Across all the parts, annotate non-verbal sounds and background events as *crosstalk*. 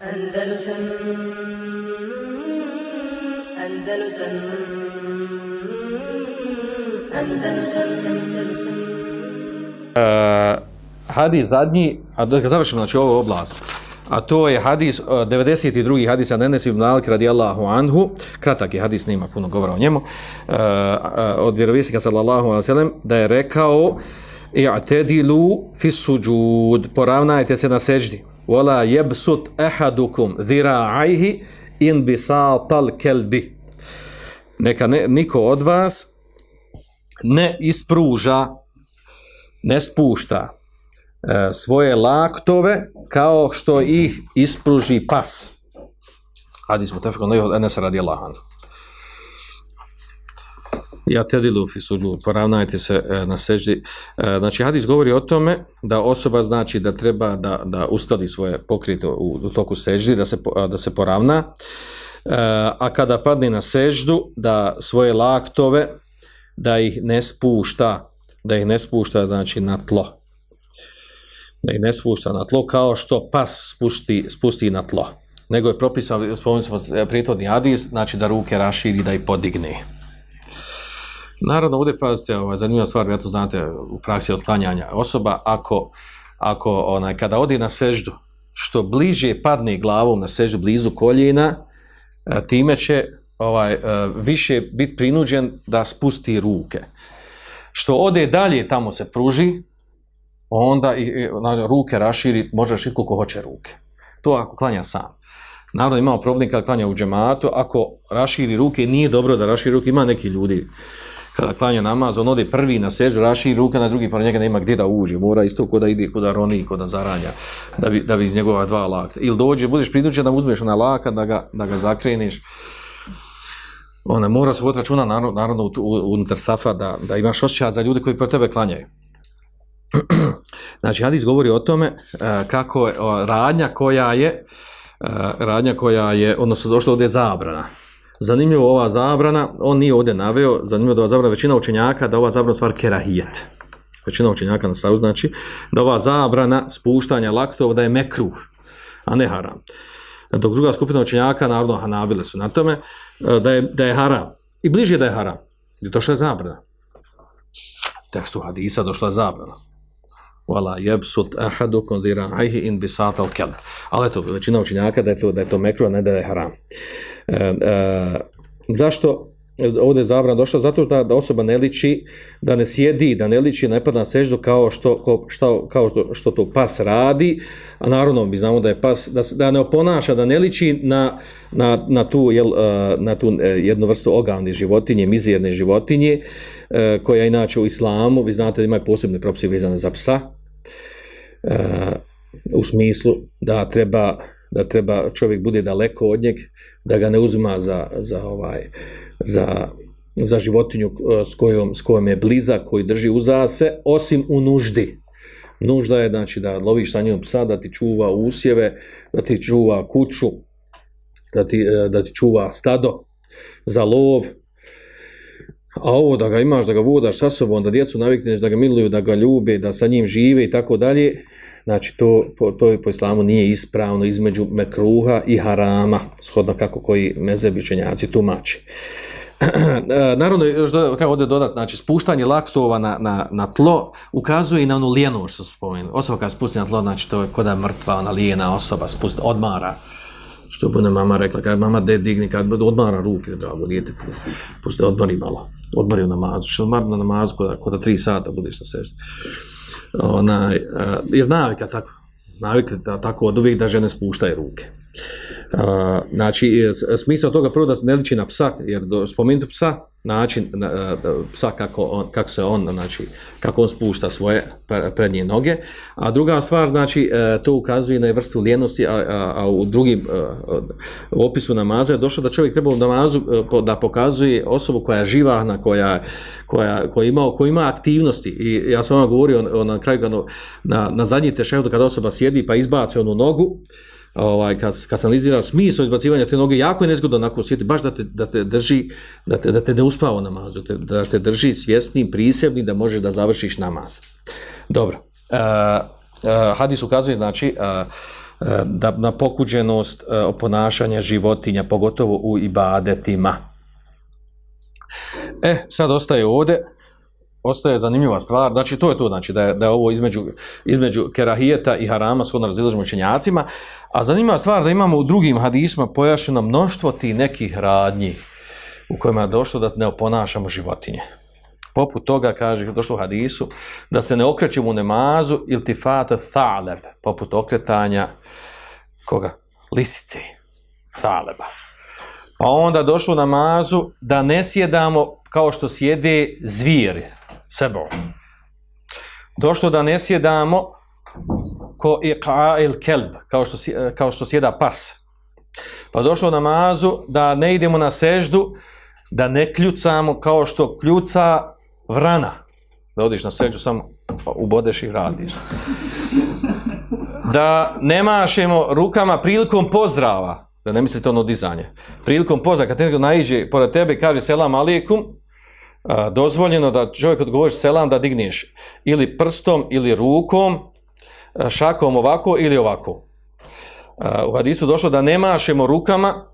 Andalusam Andalusam Andalusam Andalusam. Hadis zadnji, a da završimo znači ovu oblast, a to je hadis, uh, 92. hadis od Enes ibn Malik radijallahu anhu, kratak je hadis, nema puno govora o njemu, uh, uh, od vjerovisnika sallallahu alaihi sallam, da je rekao i'tedilu fi suđud, poravnajte se na seždi, wala jebsut ahadukum zira'ajhi in bisatal kelbi. Neka ne, niko od vas ne ispruža, ne spušta e, svoje laktove kao što ih ispruži pas. Hadis mutafekon leho Enes radi Allahan. Ja tedilu fi suđu, poravnajte se e, na seždi. E, znači, hadis govori o tome da osoba znači da treba da, da ustali svoje pokrite u, u toku seždi, da se, da se poravna, e, a kada padne na seždu, da svoje laktove, da ih ne spušta, da ih ne spušta znači na tlo da ih ne spušta na tlo kao što pas spusti, spusti na tlo. Nego je propisan, spomenuli smo prijetodni hadis, znači da ruke raširi, da ih podigne. Naravno, ovdje pazite, ovaj, zanimljiva stvar, vi to znate u praksi otklanjanja osoba, ako, ako onaj, kada odi na seždu, što bliže padne glavom na seždu blizu koljena, e, time će ovaj, e, više biti prinuđen da spusti ruke. Što ode dalje, tamo se pruži, onda i, na, ruke raširi, može raširiti koliko hoće ruke. To ako klanja sam. Naravno imamo problem kada klanja u džematu, ako raširi ruke, nije dobro da raširi ruke, ima neki ljudi kada klanja namaz, on ode prvi na sežu, raširi ruke na drugi, pa njega nema gdje da uđe, mora isto kod da ide, kod da roni, kod da zaranja, da bi, da bi iz njegova dva lakta. Ili dođe, budeš prinuđen da uzmeš na laka, da ga, da ga zakreniš, ona mora se računa naravno, unutar safa da, da imaš osjećaj za ljude koji pro tebe klanjaju. *clears throat* Znači, hadis govori o tome e, kako radnja koja je e, radnja koja je, odnosno došla ovdje je zabrana. Zanimljivo ova zabrana, on nije ovdje naveo, zanimljivo da ova zabrana, većina učenjaka da ova zabrana stvar kerahijet. Većina učenjaka na stavu znači da ova zabrana spuštanja laktova da je mekruh, a ne haram. Dok druga skupina učenjaka, naravno hanabile su na tome, e, da je, da je haram. I bliže da je haram. I došla je zabrana. Tekstu hadisa došla je zabrana wala yabsut ahadukum dhira'aihi in bisatal kalb. Ali eto, većina učenjaka da je to da to mekruh, a ne da je haram. E, e, zašto ovdje je zabrana došla? Zato da, da osoba ne liči, da ne sjedi, da ne liči, ne pada na seždu kao što, ko, što, kao što, što to pas radi, a naravno mi znamo da je pas, da, da ne oponaša, da ne liči na, na, na tu, jel, e, na tu e, jednu vrstu ogavne životinje, mizerne životinje, koja inače u islamu, vi znate da imaju posebne propise vezane za psa, u smislu da treba da treba čovjek bude daleko od njeg, da ga ne uzima za, za ovaj za, za životinju e, s kojom, s kojom je bliza, koji drži uza se, osim u nuždi. Nužda je znači da loviš sa njom psa, da ti čuva usjeve, da ti čuva kuću, da ti, e, da ti čuva stado za lov, a ovo da ga imaš, da ga vodaš sa sobom, da djecu navikneš, da ga miluju, da ga ljube, da sa njim žive i tako dalje, znači to, to po islamu nije ispravno između mekruha i harama, shodno kako koji mezebi učenjaci tumači. *clears throat* Naravno, još doda, treba ovdje dodati, znači, spuštanje laktova na, na, na tlo ukazuje i na onu lijenovost što su spomenuli. Osoba kada spusti na tlo, znači, to je kod mrtva, ona lijena osoba, spusti, odmara. Što bude mama rekla, kad mama de digni, kad odmara ruke, drago, dijete, pusti, odmori malo, odmori u namazu, što odmari na namazu, kod da tri sata budeš na seždi. Onaj, uh, jer navika tako, navikli da tako od uvijek da žene spuštaju ruke. Uh, znači, s- smisao toga prvo da ne liči na psa, jer spomenuti psa, način na, da, psa kako, on, kako se on, znači, kako on spušta svoje pre- prednje noge, a druga stvar, znači, e, to ukazuje na vrstu lijenosti, a, a, a u drugim a, u opisu namaza je došlo da čovjek treba u namazu e, da pokazuje osobu koja je živahna, koja, koja, koja, ima, koja ima aktivnosti. I ja sam vam govorio na kraju, na, na zadnji tešehudu kada osoba sjedi pa izbaci onu nogu, ovaj, kad, kad sam analizirao smisao izbacivanja te noge, jako je nezgodno onako osjetiti, baš da te, da te drži, da te, da te ne uspava u namazu, te, da te drži svjesnim, prisebnim, da možeš da završiš namaz. Dobro. Uh, uh, hadis ukazuje, znači, uh, da, na pokuđenost ponašanja životinja, pogotovo u ibadetima. E, sad ostaje ovdje, ostaje zanimljiva stvar, znači to je to, znači da je, da je ovo između, između kerahijeta i harama shodno razilaženju učenjacima, a zanimljiva stvar da imamo u drugim hadisma pojašnjeno mnoštvo tih nekih radnji u kojima je došlo da ne oponašamo životinje. Poput toga, kaže, došlo u hadisu, da se ne okrećemo u nemazu ili ti fata thaleb, poput okretanja koga? Lisice, thaleba. Pa onda došlo namazu da ne sjedamo kao što sjede zvijeri, sebo. Došlo da ne sjedamo ko il kelb, kao što, kao što sjeda pas. Pa došlo u namazu da ne idemo na seždu, da ne kljucamo kao što kljuca vrana. Da odiš na seždu, samo ubodeš i vratiš. Da ne mašemo rukama prilikom pozdrava, da ne mislite ono dizanje. Prilikom pozdrava, kad netko naiđe pored tebe i kaže selam alijekum, dozvoljeno da čovjek odgovori selam da digneš ili prstom ili rukom, šakom ovako ili ovako. U hadisu došlo da ne mašemo rukama,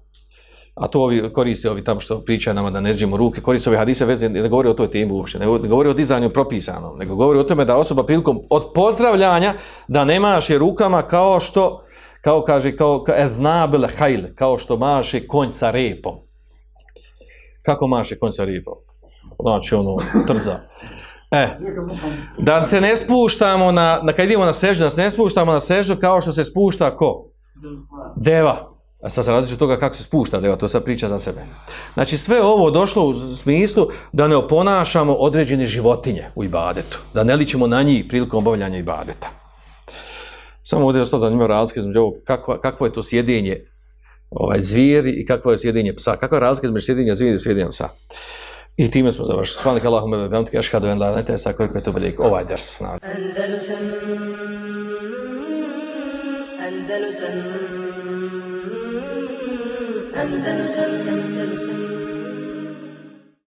a to ovi koriste ovi tamo što pričaju nama da ne držimo ruke, koriste ovi hadise veze, ne govori o toj temi uopće, ne govori o dizanju propisanom, nego govori o tome da osoba prilikom od pozdravljanja da ne maše rukama kao što, kao kaže, kao, eznabil hajl, kao što maše konj sa repom. Kako maše konj sa repom? Znači ono, trza. E, da se ne spuštamo na, na kad idemo na seždu, da se ne spuštamo na seždu kao što se spušta ko? Deva. A sad se različi od toga kako se spušta deva, to sad priča za sebe. Znači sve ovo došlo u smislu da ne oponašamo određene životinje u ibadetu, da ne ličimo na njih prilikom obavljanja ibadeta. Samo ovdje je ostalo zanimljivo razlika između ovog, kakva, kakvo je to sjedinje ovaj, zvijeri i kakvo je sjedinje psa. Kakva je razlika između sjedinja zvijeri i sjedinja psa. I time smo završili. Svanik Allahume ve bihamdike ašhadu an la ilaha illa astaghfiruka wa atubu ilaik. Ovaj ders. Andalusam Andalusam Andalusam Andalusam